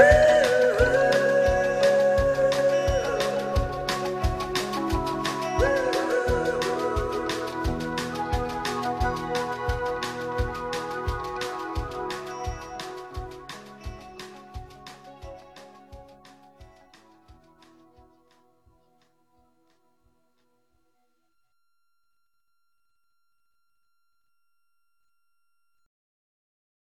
Woo!